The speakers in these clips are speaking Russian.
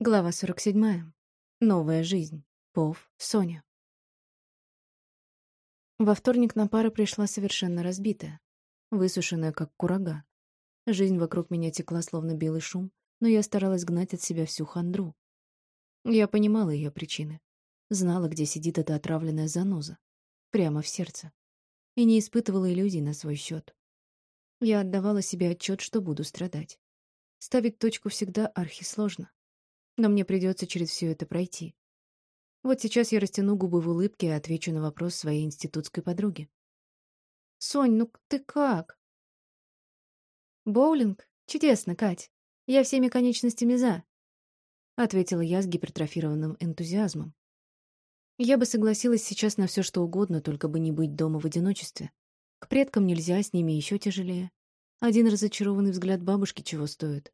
Глава 47. Новая жизнь. Пов. Соня. Во вторник на пары пришла совершенно разбитая, высушенная, как курага. Жизнь вокруг меня текла, словно белый шум, но я старалась гнать от себя всю хандру. Я понимала ее причины. Знала, где сидит эта отравленная заноза. Прямо в сердце. И не испытывала иллюзий на свой счет. Я отдавала себе отчет, что буду страдать. Ставить точку всегда архисложно но мне придется через все это пройти. Вот сейчас я растяну губы в улыбке и отвечу на вопрос своей институтской подруги. «Сонь, ну ты как?» «Боулинг? Чудесно, Кать. Я всеми конечностями за», — ответила я с гипертрофированным энтузиазмом. Я бы согласилась сейчас на все, что угодно, только бы не быть дома в одиночестве. К предкам нельзя, с ними еще тяжелее. Один разочарованный взгляд бабушки чего стоит.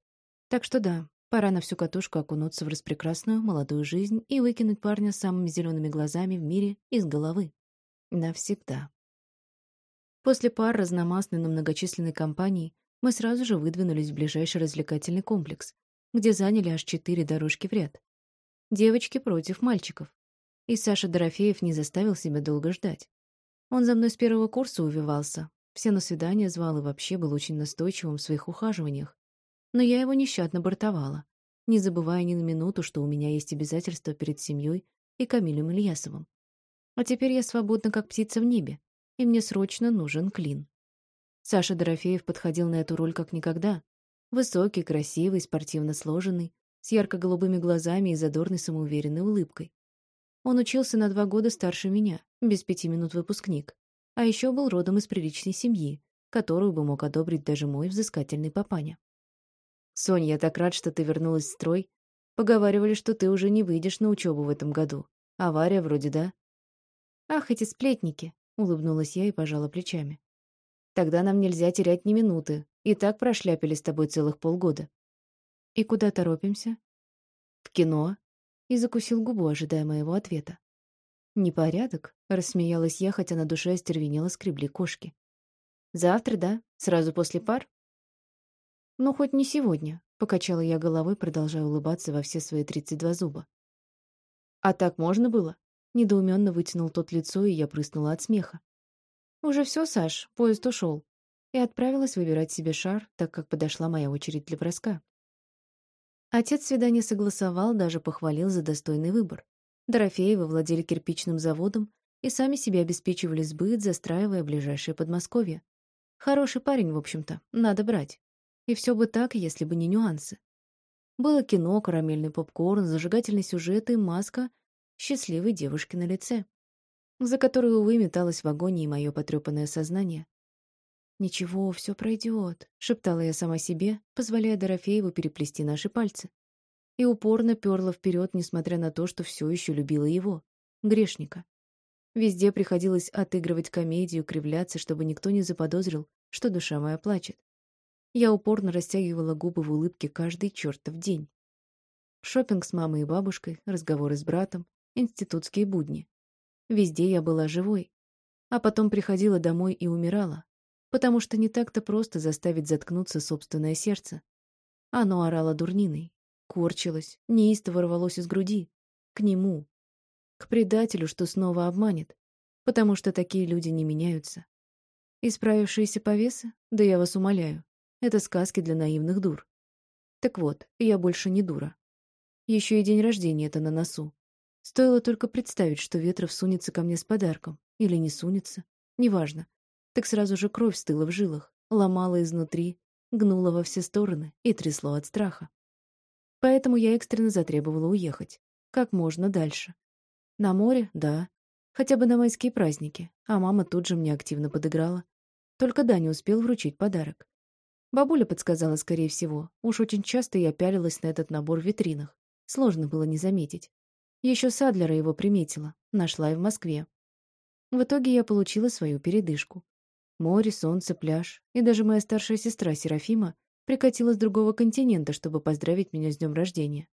Так что да, Пора на всю катушку окунуться в распрекрасную молодую жизнь и выкинуть парня с самыми зелеными глазами в мире из головы. Навсегда. После пар разномастной, но многочисленной компании мы сразу же выдвинулись в ближайший развлекательный комплекс, где заняли аж четыре дорожки в ряд. Девочки против мальчиков. И Саша Дорофеев не заставил себя долго ждать. Он за мной с первого курса увивался, все на свидания звал и вообще был очень настойчивым в своих ухаживаниях, но я его нещадно бортовала, не забывая ни на минуту, что у меня есть обязательства перед семьей и Камилем Ильясовым. А теперь я свободна, как птица в небе, и мне срочно нужен клин. Саша Дорофеев подходил на эту роль как никогда. Высокий, красивый, спортивно сложенный, с ярко-голубыми глазами и задорной самоуверенной улыбкой. Он учился на два года старше меня, без пяти минут выпускник, а еще был родом из приличной семьи, которую бы мог одобрить даже мой взыскательный папаня. «Соня, я так рад, что ты вернулась в строй. Поговаривали, что ты уже не выйдешь на учебу в этом году. Авария вроде, да?» «Ах, эти сплетники!» — улыбнулась я и пожала плечами. «Тогда нам нельзя терять ни минуты. И так прошляпили с тобой целых полгода». «И куда торопимся?» «В кино». И закусил губу, ожидая моего ответа. «Непорядок?» — рассмеялась я, хотя на душе остервенело скребли кошки. «Завтра, да? Сразу после пар?» «Ну, хоть не сегодня», — покачала я головой, продолжая улыбаться во все свои тридцать два зуба. «А так можно было?» Недоуменно вытянул тот лицо, и я прыснула от смеха. «Уже все, Саш, поезд ушел. И отправилась выбирать себе шар, так как подошла моя очередь для броска. Отец свидание согласовал, даже похвалил за достойный выбор. Дорофеевы владели кирпичным заводом и сами себе обеспечивали сбыт, застраивая ближайшее Подмосковье. Хороший парень, в общем-то, надо брать. И все бы так, если бы не нюансы. Было кино, карамельный попкорн, зажигательный сюжет и маска счастливой девушки на лице, за которой, увы, металось в агонии мое потрепанное сознание. «Ничего, все пройдет», — шептала я сама себе, позволяя Дорофееву переплести наши пальцы. И упорно перла вперед, несмотря на то, что все еще любила его, грешника. Везде приходилось отыгрывать комедию, кривляться, чтобы никто не заподозрил, что душа моя плачет. Я упорно растягивала губы в улыбке каждый чертов день. Шопинг с мамой и бабушкой, разговоры с братом, институтские будни. Везде я была живой. А потом приходила домой и умирала, потому что не так-то просто заставить заткнуться собственное сердце. Оно орало дурниной, корчилось, неистово рвалось из груди. К нему. К предателю, что снова обманет. Потому что такие люди не меняются. Исправившиеся повесы? Да я вас умоляю. Это сказки для наивных дур. Так вот, я больше не дура. Еще и день рождения это на носу. Стоило только представить, что Ветров сунется ко мне с подарком. Или не сунется. Неважно. Так сразу же кровь стыла в жилах, ломала изнутри, гнула во все стороны и трясло от страха. Поэтому я экстренно затребовала уехать. Как можно дальше. На море? Да. Хотя бы на майские праздники. А мама тут же мне активно подыграла. Только да, не успел вручить подарок. Бабуля подсказала, скорее всего. Уж очень часто я пялилась на этот набор в витринах. Сложно было не заметить. Еще Садлера его приметила. Нашла и в Москве. В итоге я получила свою передышку. Море, солнце, пляж. И даже моя старшая сестра Серафима прикатила с другого континента, чтобы поздравить меня с днем рождения.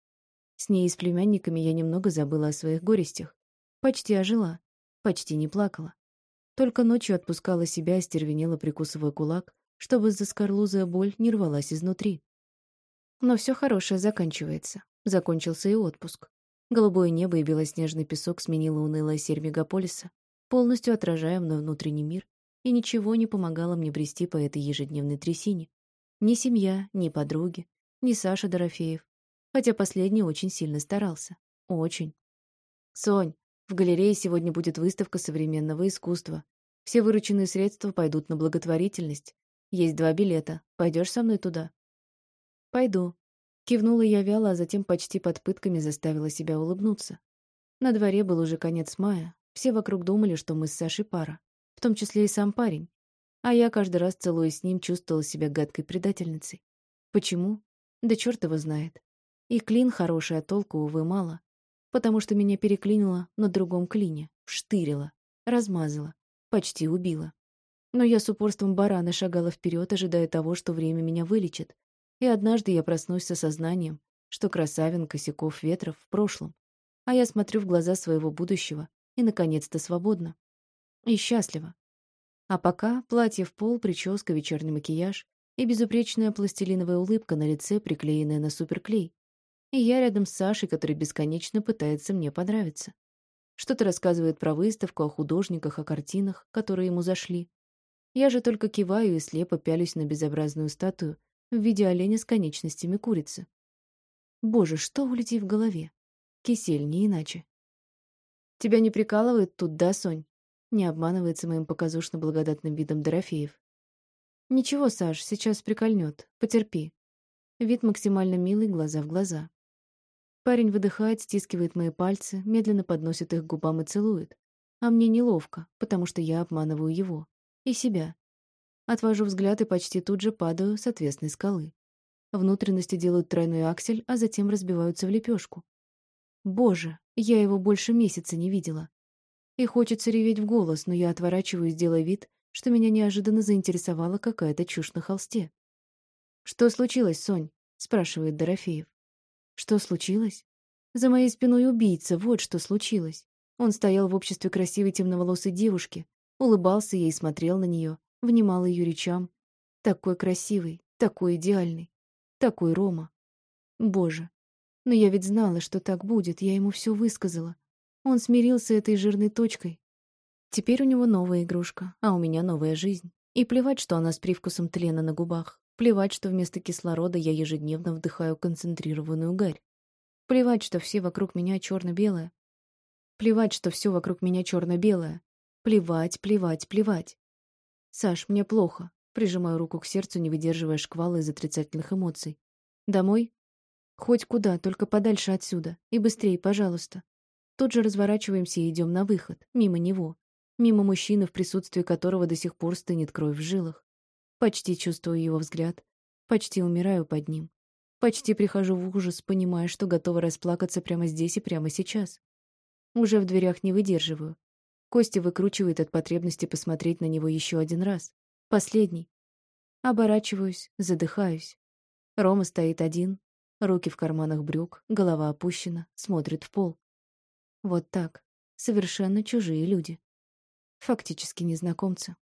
С ней и с племянниками я немного забыла о своих горестях. Почти ожила. Почти не плакала. Только ночью отпускала себя, остервенела, прикусывая кулак, чтобы заскорлузая боль не рвалась изнутри. Но все хорошее заканчивается. Закончился и отпуск. Голубое небо и белоснежный песок сменила унылая серь мегаполиса, полностью отражая мой внутренний мир, и ничего не помогало мне брести по этой ежедневной трясине. Ни семья, ни подруги, ни Саша Дорофеев. Хотя последний очень сильно старался. Очень. «Сонь, в галерее сегодня будет выставка современного искусства. Все вырученные средства пойдут на благотворительность. Есть два билета. Пойдешь со мной туда?» «Пойду», Кивнула я вяло, а затем почти под пытками заставила себя улыбнуться. На дворе был уже конец мая. Все вокруг думали, что мы с Сашей пара. В том числе и сам парень. А я каждый раз, целуясь с ним, чувствовала себя гадкой предательницей. Почему? Да черт его знает. И клин хороший, а толку, увы, мало. Потому что меня переклинило на другом клине, штырило, размазало, почти убило. Но я с упорством барана шагала вперед, ожидая того, что время меня вылечит, и однажды я проснусь с осознанием, что красавин косяков ветров в прошлом, а я смотрю в глаза своего будущего и, наконец-то, свободна. И счастлива. А пока платье в пол, прическа, вечерний макияж и безупречная пластилиновая улыбка на лице, приклеенная на суперклей. И я рядом с Сашей, который бесконечно пытается мне понравиться. Что-то рассказывает про выставку, о художниках, о картинах, которые ему зашли. Я же только киваю и слепо пялюсь на безобразную статую, в виде оленя с конечностями курицы. Боже, что у людей в голове? Кисель, не иначе. Тебя не прикалывает тут, да, Сонь? Не обманывается моим показушно-благодатным видом Дорофеев. Ничего, Саш, сейчас прикольнет. Потерпи. Вид максимально милый, глаза в глаза. Парень выдыхает, стискивает мои пальцы, медленно подносит их к губам и целует. А мне неловко, потому что я обманываю его. И себя. Отвожу взгляд и почти тут же падаю с отвесной скалы. Внутренности делают тройной аксель, а затем разбиваются в лепешку. Боже, я его больше месяца не видела. И хочется реветь в голос, но я отворачиваюсь, делая вид, что меня неожиданно заинтересовала какая-то чушь на холсте. «Что случилось, Сонь?» — спрашивает Дорофеев. «Что случилось?» «За моей спиной убийца, вот что случилось». Он стоял в обществе красивой темноволосой девушки, улыбался ей смотрел на нее, внимал ее речам. Такой красивый, такой идеальный, такой Рома. Боже, но я ведь знала, что так будет, я ему все высказала. Он смирился этой жирной точкой. Теперь у него новая игрушка, а у меня новая жизнь. И плевать, что она с привкусом тлена на губах. Плевать, что вместо кислорода я ежедневно вдыхаю концентрированную гарь. Плевать, что все вокруг меня черно-белое. Плевать, что все вокруг меня черно-белое. Плевать, плевать, плевать. «Саш, мне плохо», — прижимаю руку к сердцу, не выдерживая шквала из отрицательных эмоций. «Домой?» «Хоть куда, только подальше отсюда. И быстрее, пожалуйста». Тут же разворачиваемся и идем на выход, мимо него. Мимо мужчины, в присутствии которого до сих пор стынет кровь в жилах. Почти чувствую его взгляд. Почти умираю под ним. Почти прихожу в ужас, понимая, что готова расплакаться прямо здесь и прямо сейчас. Уже в дверях не выдерживаю. Костя выкручивает от потребности посмотреть на него еще один раз. Последний. Оборачиваюсь, задыхаюсь. Рома стоит один, руки в карманах брюк, голова опущена, смотрит в пол. Вот так. Совершенно чужие люди. Фактически незнакомцы.